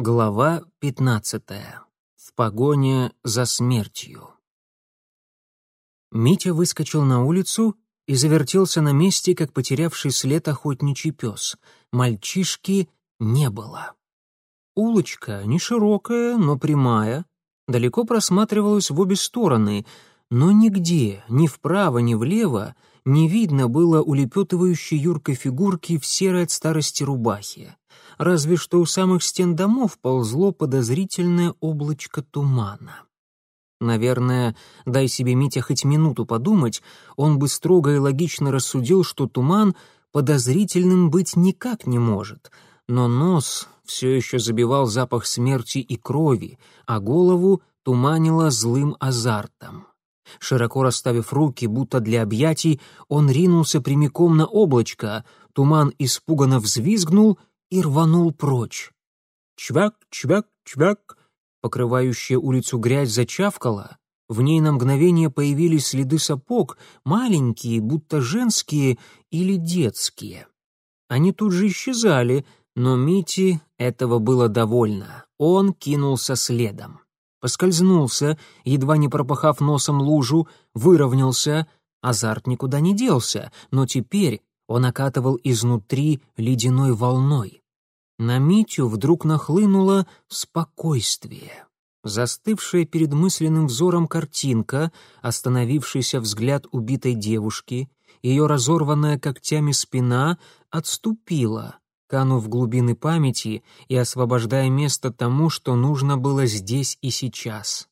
Глава пятнадцатая. В погоне за смертью. Митя выскочил на улицу и завертелся на месте, как потерявший след охотничий пес. Мальчишки не было. Улочка не широкая, но прямая, далеко просматривалась в обе стороны, но нигде, ни вправо, ни влево, не видно было улепетывающей юркой фигурки в серой от старости рубахе разве что у самых стен домов ползло подозрительное облачко тумана. Наверное, дай себе Митя хоть минуту подумать, он бы строго и логично рассудил, что туман подозрительным быть никак не может, но нос все еще забивал запах смерти и крови, а голову туманило злым азартом. Широко расставив руки, будто для объятий, он ринулся прямиком на облачко, туман испуганно взвизгнул и рванул прочь. Чвяк, чвяк, чвяк, покрывающая улицу грязь зачавкала, в ней на мгновение появились следы сапог, маленькие, будто женские или детские. Они тут же исчезали, но Мити этого было довольно. Он кинулся следом. Поскользнулся, едва не пропахав носом лужу, выровнялся. Азарт никуда не делся, но теперь он окатывал изнутри ледяной волной. На Митю вдруг нахлынуло спокойствие. Застывшая перед мысленным взором картинка, остановившийся взгляд убитой девушки, ее разорванная когтями спина отступила, канув глубины памяти и освобождая место тому, что нужно было здесь и сейчас.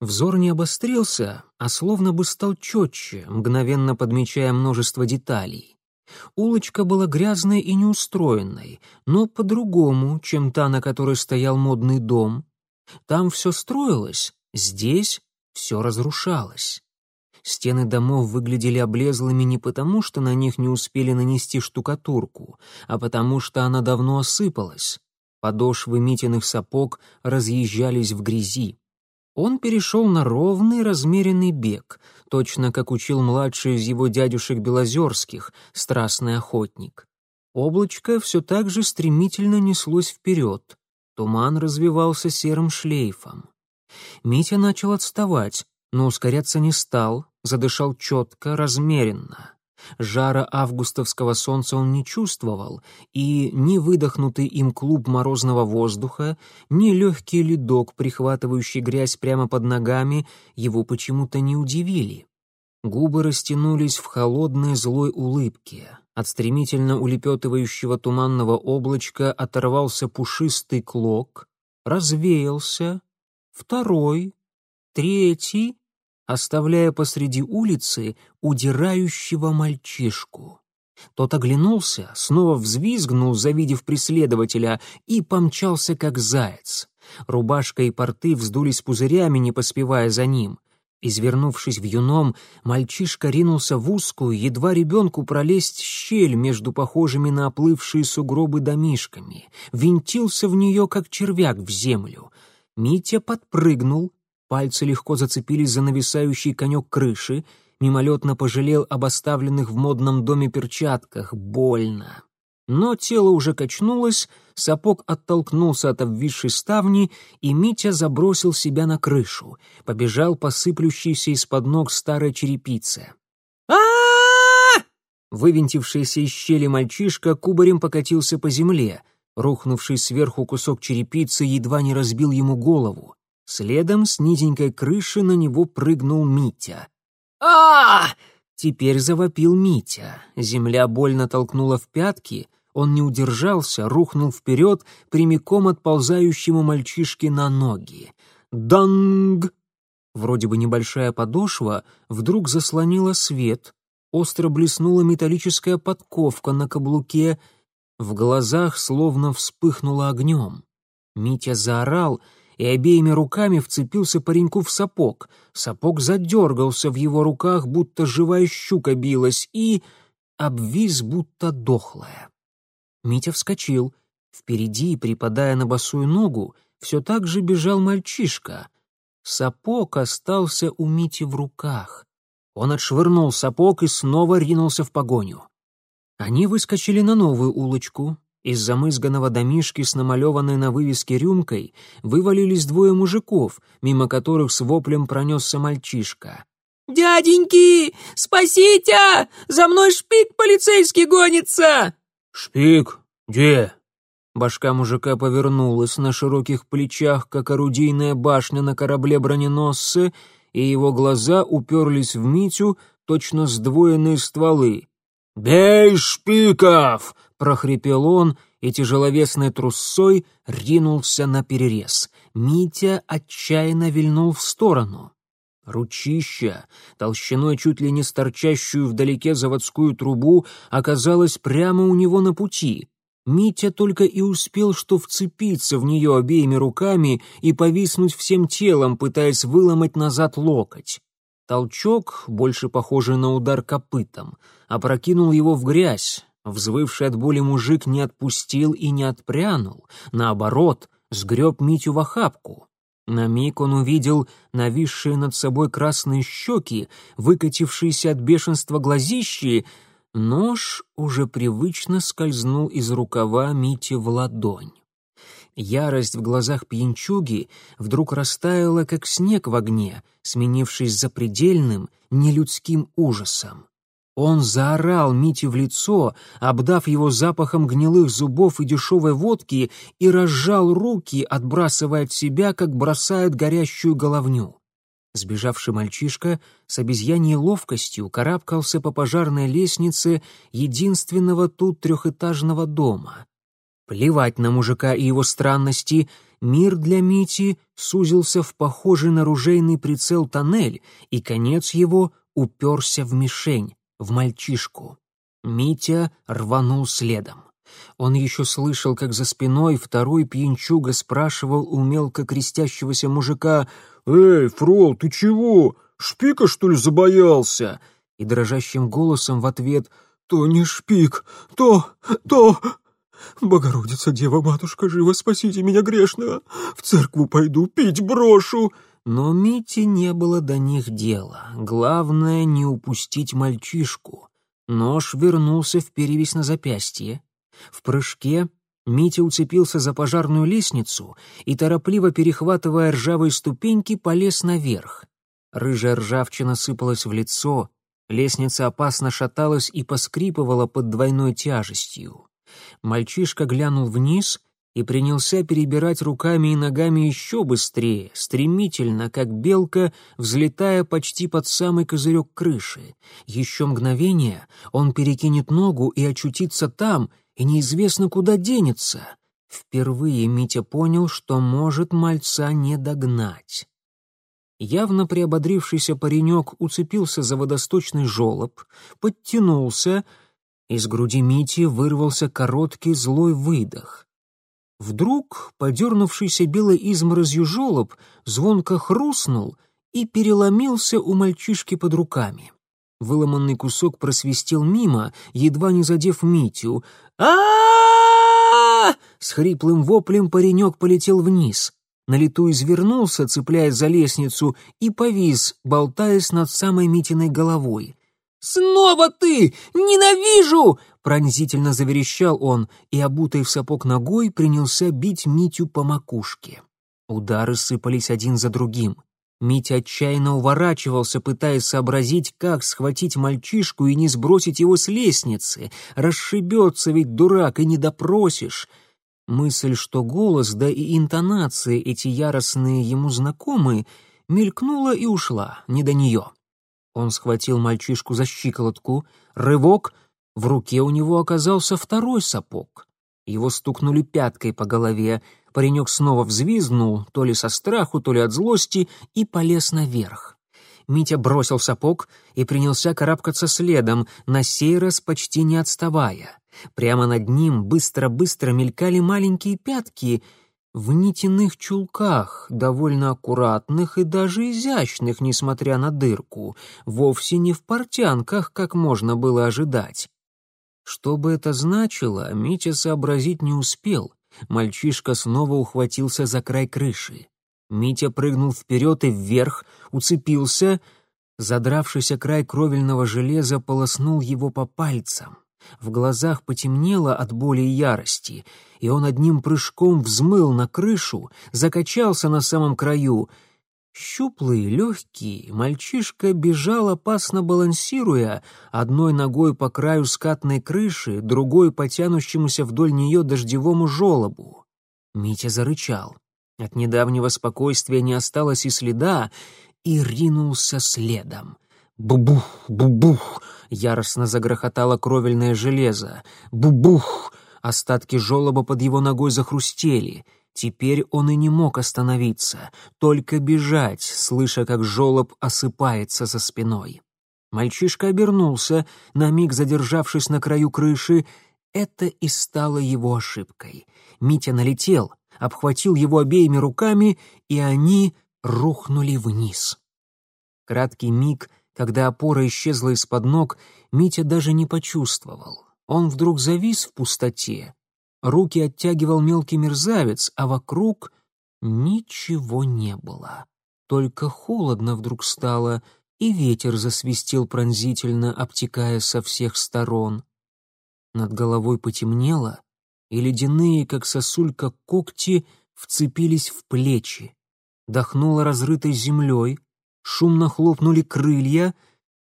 Взор не обострился, а словно бы стал четче, мгновенно подмечая множество деталей. Улочка была грязной и неустроенной, но по-другому, чем та, на которой стоял модный дом. Там все строилось, здесь все разрушалось. Стены домов выглядели облезлыми не потому, что на них не успели нанести штукатурку, а потому что она давно осыпалась. Подошвы Митиных сапог разъезжались в грязи. Он перешел на ровный, размеренный бег, точно как учил младший из его дядюшек Белозерских, страстный охотник. Облачко все так же стремительно неслось вперед. Туман развивался серым шлейфом. Митя начал отставать, но ускоряться не стал, задышал четко, размеренно. Жара августовского солнца он не чувствовал, и ни выдохнутый им клуб морозного воздуха, ни легкий ледок, прихватывающий грязь прямо под ногами, его почему-то не удивили. Губы растянулись в холодной злой улыбке. От стремительно улепетывающего туманного облачка оторвался пушистый клок, развеялся, второй, третий, оставляя посреди улицы удирающего мальчишку. Тот оглянулся, снова взвизгнул, завидев преследователя, и помчался, как заяц. Рубашка и порты вздулись пузырями, не поспевая за ним. Извернувшись в юном, мальчишка ринулся в узкую, едва ребенку пролезть щель между похожими на оплывшие сугробы домишками, винтился в нее, как червяк в землю. Митя подпрыгнул, Пальцы легко зацепились за нависающий конек крыши, мимолетно пожалел об оставленных в модном доме перчатках. Больно. Но тело уже качнулось, сапог оттолкнулся от обвисшей ставни, и Митя забросил себя на крышу, побежал по сыплющейся из-под ног старой черепице. а Вывинтившийся из щели мальчишка кубарем покатился по земле. Рухнувший сверху кусок черепицы едва не разбил ему голову. Следом с низенькой крыши на него прыгнул Митя. а Теперь завопил Митя. Земля больно толкнула в пятки, он не удержался, рухнул вперед, прямиком отползающему мальчишке на ноги. «Данг!» Вроде бы небольшая подошва вдруг заслонила свет, остро блеснула металлическая подковка на каблуке, в глазах словно вспыхнуло огнем. Митя заорал — и обеими руками вцепился пареньку в сапог. Сапог задергался в его руках, будто живая щука билась, и обвис, будто дохлая. Митя вскочил. Впереди, припадая на босую ногу, все так же бежал мальчишка. Сапог остался у Мити в руках. Он отшвырнул сапог и снова ринулся в погоню. Они выскочили на новую улочку, Из замызганного домишки с намалеванной на вывеске рюмкой вывалились двое мужиков, мимо которых с воплем пронесся мальчишка. «Дяденьки, спасите! За мной шпик полицейский гонится!» «Шпик? Где?» Башка мужика повернулась на широких плечах, как орудийная башня на корабле-броненосце, и его глаза уперлись в Митю, точно сдвоенные стволы. «Бей шпиков!» — прохрипел он, и тяжеловесной трусцой ринулся на перерез. Митя отчаянно вильнул в сторону. Ручища, толщиной чуть ли не сторчащую вдалеке заводскую трубу, оказалась прямо у него на пути. Митя только и успел что вцепиться в нее обеими руками и повиснуть всем телом, пытаясь выломать назад локоть. Толчок, больше похожий на удар копытом, опрокинул его в грязь. Взвывший от боли мужик не отпустил и не отпрянул, наоборот, сгреб Митю в охапку. На миг он увидел нависшие над собой красные щеки, выкатившиеся от бешенства глазищи. Нож уже привычно скользнул из рукава Мити в ладонь. Ярость в глазах пьянчуги вдруг растаяла, как снег в огне, сменившись запредельным, нелюдским ужасом. Он заорал Мите в лицо, обдав его запахом гнилых зубов и дешевой водки, и разжал руки, отбрасывая от себя, как бросают горящую головню. Сбежавший мальчишка с обезьяньей ловкостью карабкался по пожарной лестнице единственного тут трехэтажного дома. Плевать на мужика и его странности, мир для Мити сузился в похожий на ружейный прицел тоннель, и конец его уперся в мишень в мальчишку. Митя рванул следом. Он еще слышал, как за спиной второй пьянчуга спрашивал у мелко крестящегося мужика «Эй, Фрол, ты чего? Шпика, что ли, забоялся?» И дрожащим голосом в ответ «То не шпик, то, то...» «Богородица, Дева-матушка, живо спасите меня грешного! В церкву пойду, пить брошу!» Но Мите не было до них дела. Главное — не упустить мальчишку. Нож вернулся в перевесь на запястье. В прыжке Митя уцепился за пожарную лестницу и, торопливо перехватывая ржавые ступеньки, полез наверх. Рыжая ржавчина сыпалась в лицо, лестница опасно шаталась и поскрипывала под двойной тяжестью. Мальчишка глянул вниз и принялся перебирать руками и ногами еще быстрее, стремительно, как белка, взлетая почти под самый козырек крыши. Еще мгновение он перекинет ногу и очутится там, и неизвестно куда денется. Впервые Митя понял, что может мальца не догнать. Явно приободрившийся паренек уцепился за водосточный желоб, подтянулся, из груди Мити вырвался короткий злой выдох. Вдруг подернувшийся белой изморозью жолоб звонко хрустнул и переломился у мальчишки под руками. Выломанный кусок просвистел мимо, едва не задев Митю. а С хриплым воплем паренек полетел вниз. На лету извернулся, цепляясь за лестницу, и повис, болтаясь над самой Митиной головой. «Снова ты! Ненавижу!» Пронзительно заверещал он и, обутый в сапог ногой, принялся бить Митю по макушке. Удары сыпались один за другим. Митя отчаянно уворачивался, пытаясь сообразить, как схватить мальчишку и не сбросить его с лестницы. Расшибется ведь дурак, и не допросишь. Мысль, что голос, да и интонации эти яростные ему знакомые, мелькнула и ушла, не до нее. Он схватил мальчишку за щиколотку, рывок — в руке у него оказался второй сапог. Его стукнули пяткой по голове. Паренек снова взвизгнул, то ли со страху, то ли от злости, и полез наверх. Митя бросил сапог и принялся карабкаться следом, на сей раз почти не отставая. Прямо над ним быстро-быстро мелькали маленькие пятки в нитяных чулках, довольно аккуратных и даже изящных, несмотря на дырку, вовсе не в портянках, как можно было ожидать. Что бы это значило, Митя сообразить не успел. Мальчишка снова ухватился за край крыши. Митя прыгнул вперед и вверх, уцепился. Задравшийся край кровельного железа полоснул его по пальцам. В глазах потемнело от боли и ярости, и он одним прыжком взмыл на крышу, закачался на самом краю. Щуплый, легкий, мальчишка бежал, опасно балансируя, одной ногой по краю скатной крыши, другой по тянущемуся вдоль нее дождевому желобу. Митя зарычал. От недавнего спокойствия не осталось и следа, и ринулся следом. Бубух, бубух, яростно загрохотало кровельное железо. Бубух, остатки желоба под его ногой захрустели. Теперь он и не мог остановиться, только бежать, слыша, как желоб осыпается за спиной. Мальчишка обернулся, на миг задержавшись на краю крыши. Это и стало его ошибкой. Митя налетел, обхватил его обеими руками, и они рухнули вниз. Краткий миг, когда опора исчезла из-под ног, Митя даже не почувствовал. Он вдруг завис в пустоте. Руки оттягивал мелкий мерзавец, а вокруг ничего не было. Только холодно вдруг стало, и ветер засвистел пронзительно, обтекая со всех сторон. Над головой потемнело, и ледяные, как сосулька, когти вцепились в плечи. Дохнуло разрытой землей, шумно хлопнули крылья,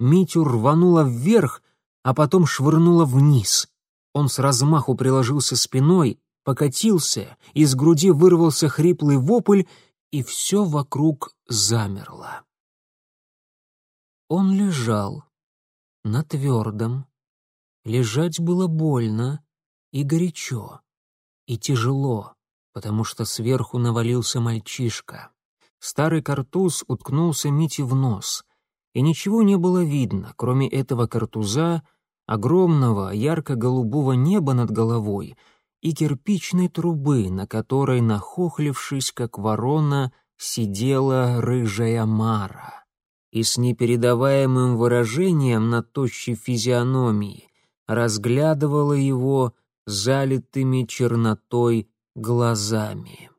Митю рвануло вверх, а потом швырнуло вниз. Он с размаху приложился спиной, покатился, из груди вырвался хриплый вопль, и все вокруг замерло. Он лежал на твердом. Лежать было больно, и горячо, и тяжело, потому что сверху навалился мальчишка. Старый картуз уткнулся Мите в нос, и ничего не было видно, кроме этого картуза, огромного ярко-голубого неба над головой и кирпичной трубы, на которой, нахохлившись, как ворона, сидела рыжая Мара. И с непередаваемым выражением на тощей физиономии разглядывала его залитыми чернотой глазами.